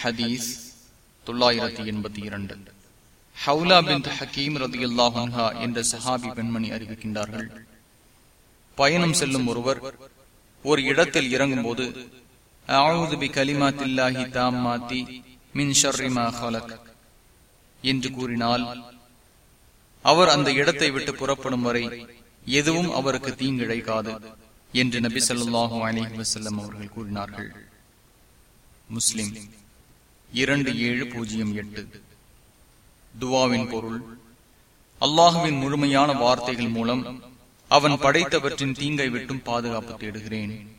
ஹதீஸ் தொள்ளாயிரத்தி எண்பத்தி இரண்டு. ஹவுலா பின் ஹக்கீம் ரதி அல்லாஹா என்ற சஹாபி பெண்மணி அறிவிக்கின்றார்கள். பயணம் செல்லும் ஒருவர் ஒரு இடத்தில் இறங்கும் போது என்று கூறினால் அவர் அந்த இடத்தை விட்டு புறப்படும் வரை எதுவும் அவருக்கு தீங்கிழைக்காது என்று நபி சொல்லாஹு அலி வசல்லம் அவர்கள் கூறினார்கள். முஸ்லிம் இரண்டு ஏழு பூஜ்ஜியம் எட்டு. துவாவின் பொருள் அல்லாஹுவின் முழுமையான வார்த்தைகள் மூலம் அவன் படைத்தவற்றின் தீங்கை விட்டும் பாதுகாப்பு தேடுகிறேன்.